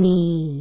你